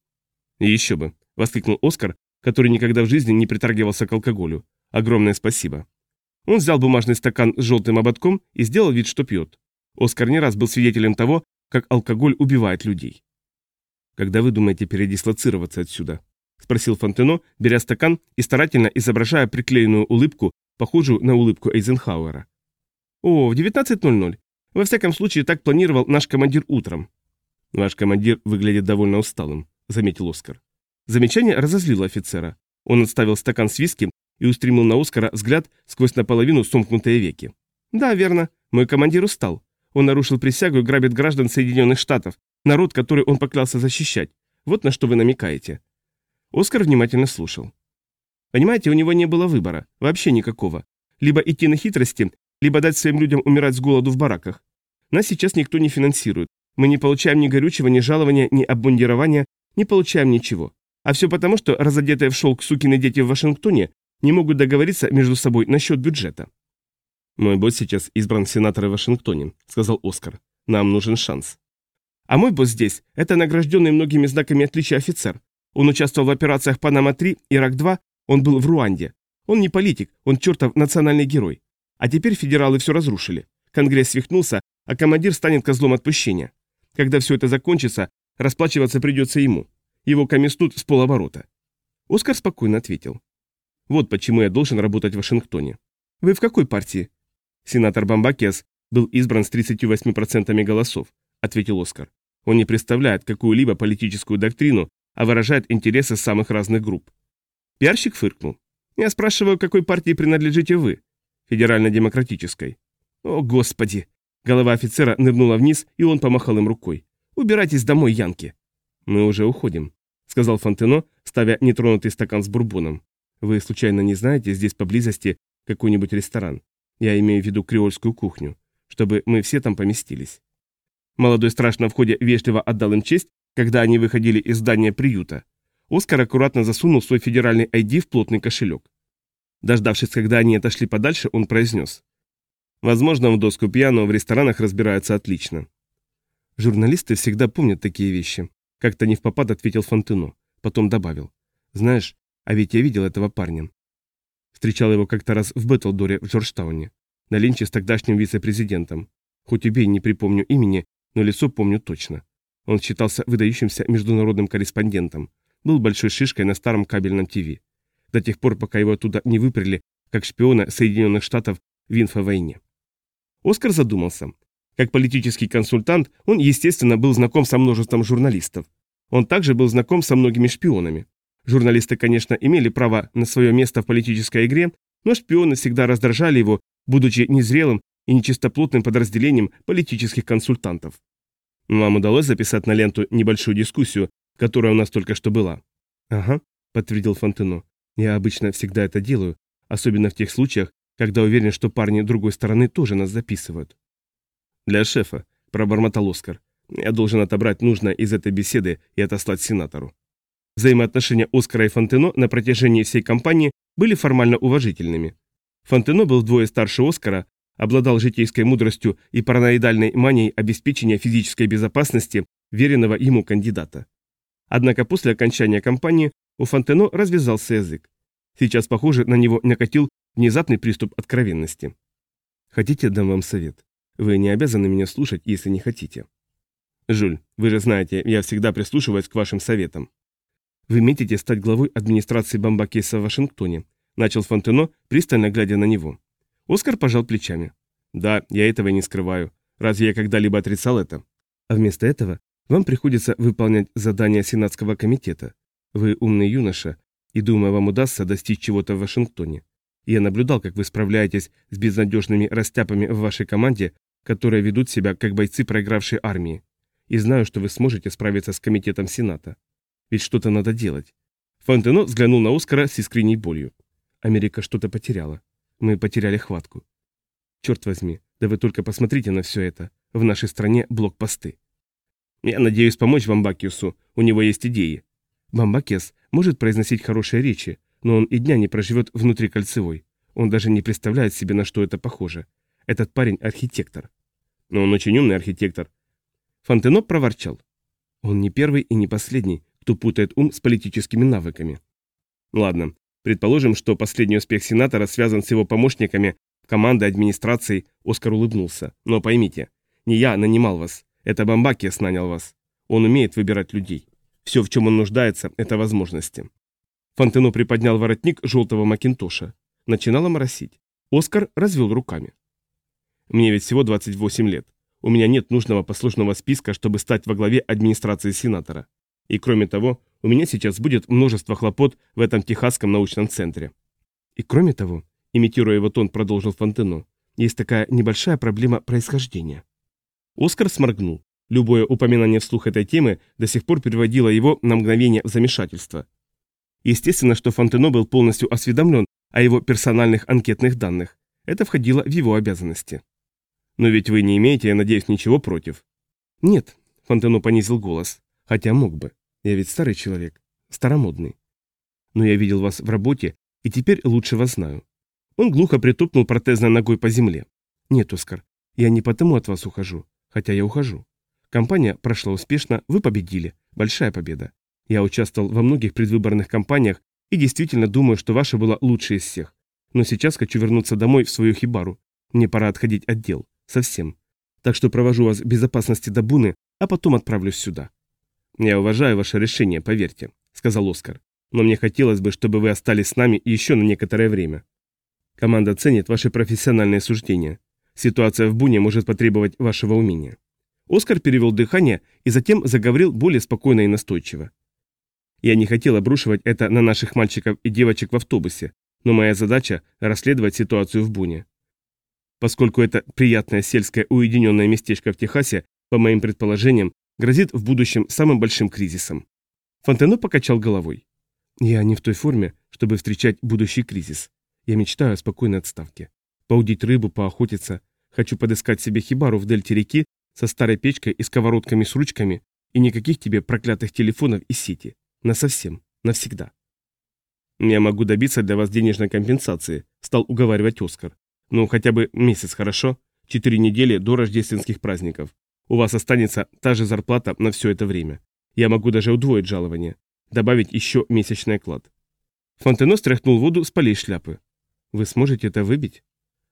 Еще бы, воскликнул Оскар, который никогда в жизни не притрагивался к алкоголю. Огромное спасибо. Он взял бумажный стакан с желтым ободком и сделал вид, что пьет. Оскар не раз был свидетелем того, как алкоголь убивает людей. «Когда вы думаете передислоцироваться отсюда?» – спросил Фонтено, беря стакан и старательно изображая приклеенную улыбку, похожую на улыбку Эйзенхауэра. «О, в 19.00. Во всяком случае, так планировал наш командир утром». «Ваш командир выглядит довольно усталым», – заметил Оскар. Замечание разозлило офицера. Он отставил стакан с виски и устремил на Оскара взгляд сквозь наполовину сомкнутые веки. «Да, верно. Мой командир устал. Он нарушил присягу и грабит граждан Соединенных Штатов, народ, который он поклялся защищать. Вот на что вы намекаете». Оскар внимательно слушал. Понимаете, у него не было выбора, вообще никакого. Либо идти на хитрости, либо дать своим людям умирать с голоду в бараках. Нас сейчас никто не финансирует. Мы не получаем ни горючего, ни жалования, ни обмундирования, не получаем ничего. А все потому, что разодетые в шелк сукины дети в Вашингтоне не могут договориться между собой насчет бюджета. «Мой босс сейчас избран сенатором в Вашингтоне», — сказал Оскар. «Нам нужен шанс». «А мой босс здесь — это награжденный многими знаками отличия офицер. Он участвовал в операциях «Панама-3», «Ирак-2», он был в Руанде. Он не политик, он чертов национальный герой. А теперь федералы все разрушили. Конгресс свихнулся, а командир станет козлом отпущения. Когда все это закончится, расплачиваться придется ему. Его комиснут с полоборота. Оскар спокойно ответил. Вот почему я должен работать в Вашингтоне. Вы в какой партии? Сенатор Бамбакиас был избран с 38% голосов, ответил Оскар. Он не представляет какую-либо политическую доктрину, а выражает интересы самых разных групп. Пиарщик фыркнул. «Я спрашиваю, какой партии принадлежите вы?» «Федерально-демократической». «О, господи!» Голова офицера нырнула вниз, и он помахал им рукой. «Убирайтесь домой, Янки!» «Мы уже уходим», — сказал Фонтено, ставя нетронутый стакан с бурбоном. «Вы случайно не знаете здесь поблизости какой-нибудь ресторан? Я имею в виду креольскую кухню, чтобы мы все там поместились». Молодой страж на входе вежливо отдал им честь, когда они выходили из здания приюта, Оскар аккуратно засунул свой федеральный ID в плотный кошелек. Дождавшись, когда они отошли подальше, он произнес. «Возможно, в доску пьяного в ресторанах разбираются отлично». «Журналисты всегда помнят такие вещи», — как-то не в попад ответил Фонтено. Потом добавил. «Знаешь, а ведь я видел этого парня. Встречал его как-то раз в Бэтлдоре в Джорджтауне, на линче с тогдашним вице-президентом. Хоть убей, не припомню имени, но лицо помню точно. Он считался выдающимся международным корреспондентом был большой шишкой на старом кабельном ТВ. До тех пор, пока его оттуда не выпряли, как шпиона Соединенных Штатов в инфовойне. Оскар задумался. Как политический консультант, он, естественно, был знаком со множеством журналистов. Он также был знаком со многими шпионами. Журналисты, конечно, имели право на свое место в политической игре, но шпионы всегда раздражали его, будучи незрелым и нечистоплотным подразделением политических консультантов. Вам удалось записать на ленту небольшую дискуссию которая у нас только что была». «Ага», — подтвердил Фонтено. «Я обычно всегда это делаю, особенно в тех случаях, когда уверен, что парни другой стороны тоже нас записывают». «Для шефа», — пробормотал Оскар. «Я должен отобрать нужное из этой беседы и отослать сенатору». Взаимоотношения Оскара и Фонтено на протяжении всей кампании были формально уважительными. Фонтено был вдвое старше Оскара, обладал житейской мудростью и параноидальной манией обеспечения физической безопасности веренного ему кандидата. Однако после окончания кампании у Фонтено развязался язык. Сейчас, похоже, на него накатил внезапный приступ откровенности. «Хотите, дам вам совет? Вы не обязаны меня слушать, если не хотите». «Жюль, вы же знаете, я всегда прислушиваюсь к вашим советам». «Вы метите стать главой администрации Бамбакеса в Вашингтоне», начал Фонтено, пристально глядя на него. Оскар пожал плечами. «Да, я этого не скрываю. Разве я когда-либо отрицал это?» «А вместо этого вам приходится выполнять задания Сенатского комитета. Вы умный юноша, и думаю, вам удастся достичь чего-то в Вашингтоне. Я наблюдал, как вы справляетесь с безнадежными растяпами в вашей команде, которые ведут себя как бойцы проигравшей армии. И знаю, что вы сможете справиться с комитетом Сената. Ведь что-то надо делать. Фонтено взглянул на Оскара с искренней болью. Америка что-то потеряла. Мы потеряли хватку. Черт возьми, да вы только посмотрите на все это. В нашей стране блокпосты. Я надеюсь помочь Бамбакиусу, у него есть идеи. Бамбакес может произносить хорошие речи, но он и дня не проживет внутри кольцевой. Он даже не представляет себе, на что это похоже. Этот парень архитектор. Но он очень умный архитектор. Фонтено проворчал. Он не первый и не последний, кто путает ум с политическими навыками. Ладно, предположим, что последний успех сенатора связан с его помощниками, командой, администрацией, Оскар улыбнулся. Но поймите, не я нанимал вас, это Бамбакиас нанял вас. Он умеет выбирать людей. Все, в чем он нуждается, это возможности. Фонтено приподнял воротник желтого макинтоша. Начинало моросить. Оскар развел руками. Мне ведь всего 28 лет. У меня нет нужного послужного списка, чтобы стать во главе администрации сенатора. И кроме того, у меня сейчас будет множество хлопот в этом Техасском научном центре. И кроме того, имитируя его тон, продолжил Фонтено, есть такая небольшая проблема происхождения. Оскар сморгнул. Любое упоминание вслух этой темы до сих пор переводило его на мгновение в замешательство. Естественно, что Фонтено был полностью осведомлен о его персональных анкетных данных. Это входило в его обязанности. Но ведь вы не имеете, я надеюсь, ничего против. Нет, Фонтено понизил голос, хотя мог бы. Я ведь старый человек, старомодный. Но я видел вас в работе, и теперь лучше вас знаю. Он глухо притупнул протезной ногой по земле. Нет, Оскар, я не потому от вас ухожу, хотя я ухожу. Компания прошла успешно, вы победили. Большая победа. Я участвовал во многих предвыборных кампаниях и действительно думаю, что ваша была лучшей из всех. Но сейчас хочу вернуться домой в свою хибару. Мне пора отходить от дел. Совсем. Так что провожу вас в безопасности до Буны, а потом отправлюсь сюда. Я уважаю ваше решение, поверьте, сказал Оскар. Но мне хотелось бы, чтобы вы остались с нами еще на некоторое время. Команда ценит ваши профессиональные суждения. Ситуация в Буне может потребовать вашего умения. Оскар перевел дыхание и затем заговорил более спокойно и настойчиво. Я не хотел обрушивать это на наших мальчиков и девочек в автобусе, но моя задача – расследовать ситуацию в Буне. Поскольку это приятное сельское уединенное местечко в Техасе, по моим предположениям, грозит в будущем самым большим кризисом. Фонтено покачал головой. Я не в той форме, чтобы встречать будущий кризис. Я мечтаю о спокойной отставке. Поудить рыбу, поохотиться. Хочу подыскать себе хибару в дельте реки со старой печкой и сковородками с ручками, и никаких тебе проклятых телефонов и сети. Насовсем. Навсегда. Я могу добиться для вас денежной компенсации, стал уговаривать Оскар. Ну, хотя бы месяц, хорошо? Четыре недели до рождественских праздников. У вас останется та же зарплата на все это время. Я могу даже удвоить жалование. Добавить еще месячный оклад. Фонтено стряхнул воду с полей шляпы. Вы сможете это выбить?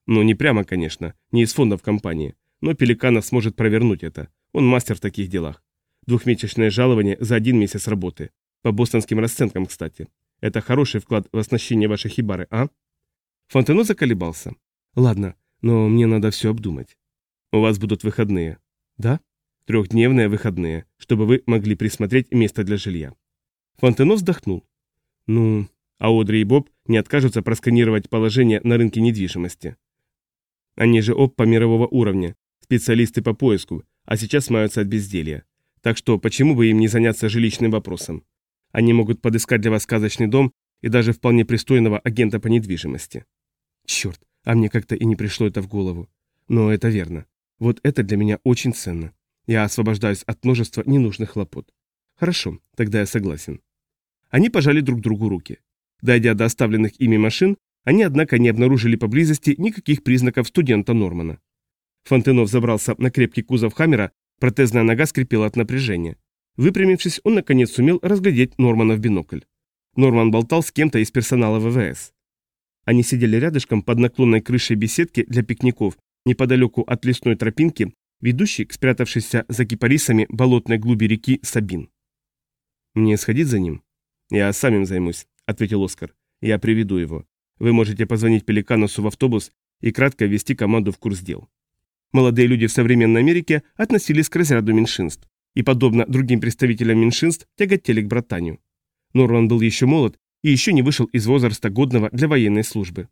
Ну, не прямо, конечно, не из фондов компании. Но Пеликанов сможет провернуть это. Он мастер в таких делах. Двухмесячное жалование за один месяц работы. По бостонским расценкам, кстати. Это хороший вклад в оснащение вашей хибары, а? Фонтено заколебался. Ладно, но мне надо все обдумать. У вас будут выходные. Да? Трехдневные выходные, чтобы вы могли присмотреть место для жилья. Фонтено вздохнул. Ну, а Одри и Боб не откажутся просканировать положение на рынке недвижимости. Они же оппа мирового уровня, специалисты по поиску, а сейчас маются от безделья. Так что почему бы им не заняться жилищным вопросом? Они могут подыскать для вас сказочный дом и даже вполне пристойного агента по недвижимости. Черт, а мне как-то и не пришло это в голову. Но это верно. Вот это для меня очень ценно. Я освобождаюсь от множества ненужных хлопот. Хорошо, тогда я согласен. Они пожали друг другу руки. Дойдя до оставленных ими машин, они, однако, не обнаружили поблизости никаких признаков студента Нормана. Фонтенов забрался на крепкий кузов Хаммера, протезная нога скрипела от напряжения. Выпрямившись, он наконец сумел разглядеть Нормана в бинокль. Норман болтал с кем-то из персонала ВВС. Они сидели рядышком под наклонной крышей беседки для пикников, неподалеку от лесной тропинки, ведущей к спрятавшейся за кипарисами болотной глуби реки Сабин. «Мне сходить за ним?» «Я сам им займусь», — ответил Оскар. «Я приведу его. Вы можете позвонить Пеликанусу в автобус и кратко ввести команду в курс дел». Молодые люди в современной Америке относились к разряду меньшинств и, подобно другим представителям меньшинств, тяготели к братанию. Норман был еще молод и еще не вышел из возраста годного для военной службы.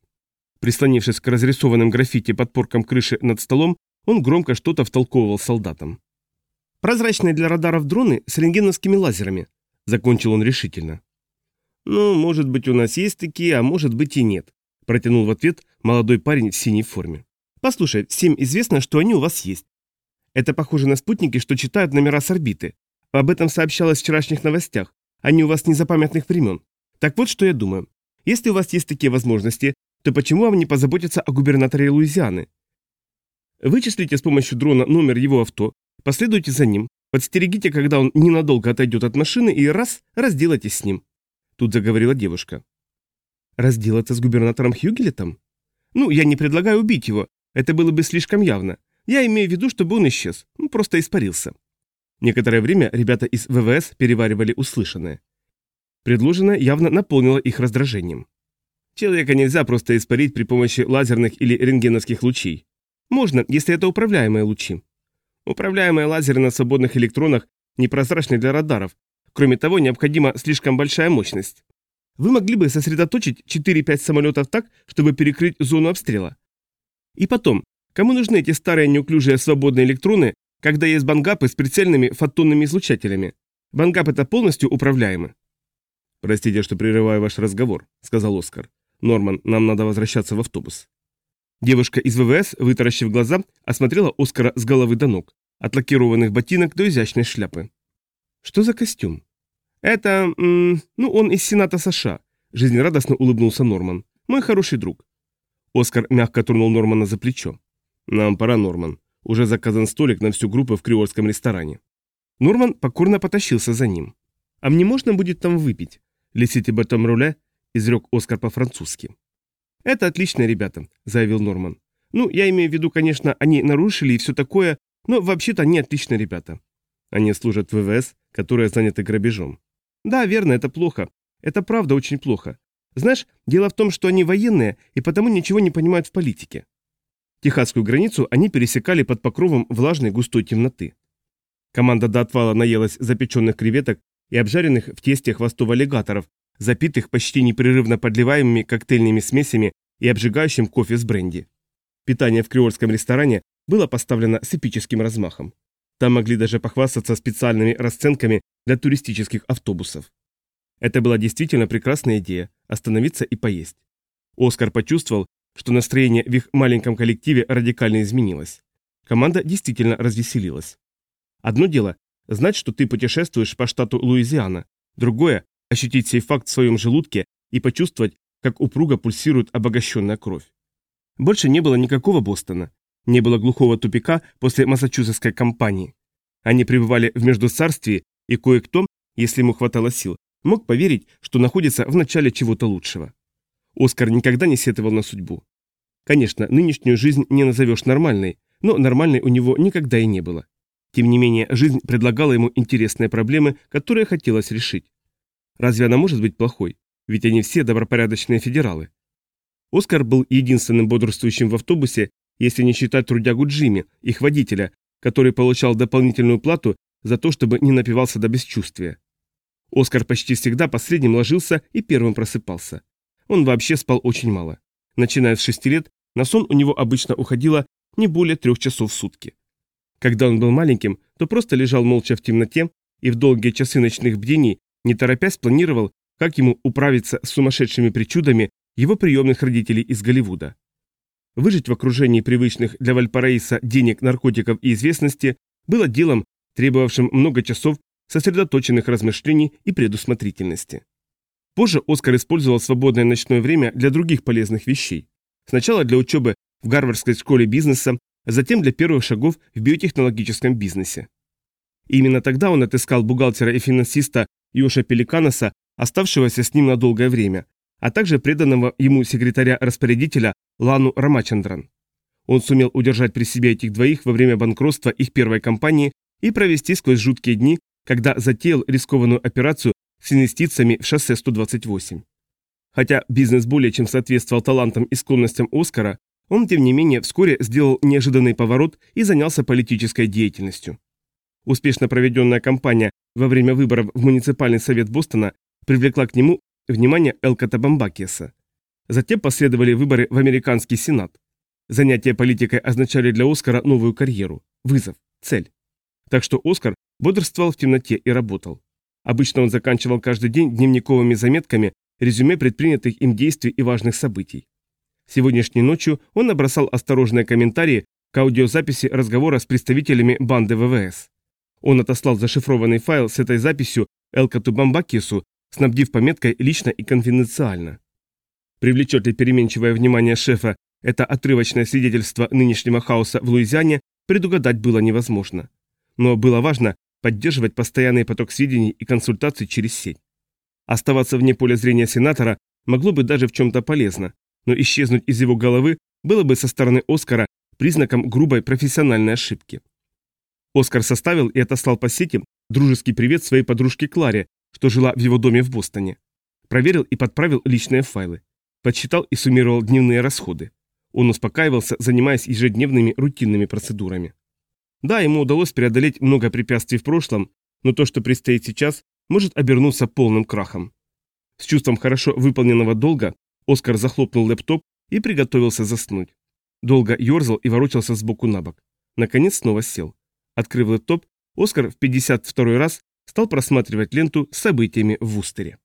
Прислонившись к разрисованным граффити подпоркам крыши над столом, он громко что-то втолковывал солдатам. «Прозрачные для радаров дроны с рентгеновскими лазерами», — закончил он решительно. «Ну, может быть, у нас есть такие, а может быть и нет», — протянул в ответ молодой парень в синей форме. «Послушай, всем известно, что они у вас есть. Это похоже на спутники, что читают номера с орбиты. Об этом сообщалось в вчерашних новостях. Они у вас незапамятных времен. Так вот, что я думаю. Если у вас есть такие возможности, то почему вам не позаботиться о губернаторе Луизианы? Вычислите с помощью дрона номер его авто, последуйте за ним, подстерегите, когда он ненадолго отойдет от машины и раз, разделайтесь с ним. Тут заговорила девушка. Разделаться с губернатором Хьюгелетом? Ну, я не предлагаю убить его, это было бы слишком явно. Я имею в виду, чтобы он исчез, ну, просто испарился. Некоторое время ребята из ВВС переваривали услышанное. Предложенное явно наполнило их раздражением. Человека нельзя просто испарить при помощи лазерных или рентгеновских лучей. Можно, если это управляемые лучи. Управляемые лазеры на свободных электронах непрозрачны для радаров. Кроме того, необходима слишком большая мощность. Вы могли бы сосредоточить 4-5 самолетов так, чтобы перекрыть зону обстрела. И потом, кому нужны эти старые неуклюжие свободные электроны, когда есть бангапы с прицельными фотонными излучателями? Бангап это полностью управляемы. «Простите, что прерываю ваш разговор», — сказал Оскар. «Норман, нам надо возвращаться в автобус». Девушка из ВВС, вытаращив глаза, осмотрела Оскара с головы до ног, от лакированных ботинок до изящной шляпы. «Что за костюм?» «Это... Ну, он из Сената США», — жизнерадостно улыбнулся Норман. «Мой хороший друг». Оскар мягко тронул Нормана за плечо. «Нам пора, Норман. Уже заказан столик на всю группу в криольском ресторане». Норман покорно потащился за ним. «А мне можно будет там выпить?» «Лесите батом руле», — изрек Оскар по-французски. «Это отличные ребята», — заявил Норман. «Ну, я имею в виду, конечно, они нарушили и все такое, но вообще-то они отличные ребята». «Они служат в ВВС, которые заняты грабежом». «Да, верно, это плохо. Это правда очень плохо. Знаешь, дело в том, что они военные и потому ничего не понимают в политике. Техасскую границу они пересекали под покровом влажной густой темноты. Команда до отвала наелась запеченных креветок и обжаренных в тесте хвостов аллигаторов, запитых почти непрерывно подливаемыми коктейльными смесями и обжигающим кофе с бренди. Питание в креольском ресторане было поставлено с эпическим размахом. Там могли даже похвастаться специальными расценками для туристических автобусов. Это была действительно прекрасная идея – остановиться и поесть. Оскар почувствовал, что настроение в их маленьком коллективе радикально изменилось. Команда действительно развеселилась. Одно дело – знать, что ты путешествуешь по штату Луизиана. Другое – ощутить сей факт в своем желудке и почувствовать, как упруго пульсирует обогащенная кровь. Больше не было никакого Бостона. Не было глухого тупика после массачусетской кампании. Они пребывали в междуцарствии, и кое-кто, если ему хватало сил, мог поверить, что находится в начале чего-то лучшего. Оскар никогда не сетовал на судьбу. Конечно, нынешнюю жизнь не назовешь нормальной, но нормальной у него никогда и не было. Тем не менее, жизнь предлагала ему интересные проблемы, которые хотелось решить. Разве она может быть плохой? Ведь они все добропорядочные федералы. Оскар был единственным бодрствующим в автобусе, если не считать трудягу Джимми, их водителя, который получал дополнительную плату за то, чтобы не напивался до бесчувствия. Оскар почти всегда последним ложился и первым просыпался. Он вообще спал очень мало. Начиная с шести лет, на сон у него обычно уходило не более трех часов в сутки. Когда он был маленьким, то просто лежал молча в темноте и в долгие часы ночных бдений, не торопясь, планировал, как ему управиться с сумасшедшими причудами его приемных родителей из Голливуда. Выжить в окружении привычных для Вальпараиса денег, наркотиков и известности было делом, требовавшим много часов сосредоточенных размышлений и предусмотрительности. Позже Оскар использовал свободное ночное время для других полезных вещей. Сначала для учебы в Гарвардской школе бизнеса, а затем для первых шагов в биотехнологическом бизнесе. Именно тогда он отыскал бухгалтера и финансиста Йоша Пеликаноса, оставшегося с ним на долгое время, а также преданного ему секретаря-распорядителя Лану Рамачандран. Он сумел удержать при себе этих двоих во время банкротства их первой компании и провести сквозь жуткие дни, когда затеял рискованную операцию с инвестициями в шоссе 128. Хотя бизнес более чем соответствовал талантам и склонностям Оскара, он, тем не менее, вскоре сделал неожиданный поворот и занялся политической деятельностью. Успешно проведенная кампания во время выборов в муниципальный совет Бостона привлекла к нему внимание Элкота Бамбакиеса. Затем последовали выборы в американский сенат. Занятия политикой означали для Оскара новую карьеру, вызов, цель. Так что Оскар бодрствовал в темноте и работал. Обычно он заканчивал каждый день дневниковыми заметками резюме предпринятых им действий и важных событий. Сегодняшней ночью он набросал осторожные комментарии к аудиозаписи разговора с представителями банды ВВС. Он отослал зашифрованный файл с этой записью Элкату Бамбакису, снабдив пометкой «Лично и конфиденциально». Привлечет ли переменчивое внимание шефа это отрывочное свидетельство нынешнего хаоса в Луизиане, предугадать было невозможно. Но было важно поддерживать постоянный поток сведений и консультаций через сеть. Оставаться вне поля зрения сенатора могло быть даже в чем-то полезно, но исчезнуть из его головы было бы со стороны Оскара признаком грубой профессиональной ошибки. Оскар составил и отослал по сети дружеский привет своей подружке Кларе, что жила в его доме в Бостоне. Проверил и подправил личные файлы. Подсчитал и суммировал дневные расходы. Он успокаивался, занимаясь ежедневными рутинными процедурами. Да, ему удалось преодолеть много препятствий в прошлом, но то, что предстоит сейчас, может обернуться полным крахом. С чувством хорошо выполненного долга Оскар захлопнул лэптоп и приготовился заснуть. Долго ерзал и ворочался сбоку на бок. Наконец снова сел. Открыв лэптоп, Оскар в 52 раз стал просматривать ленту с событиями в Вустере.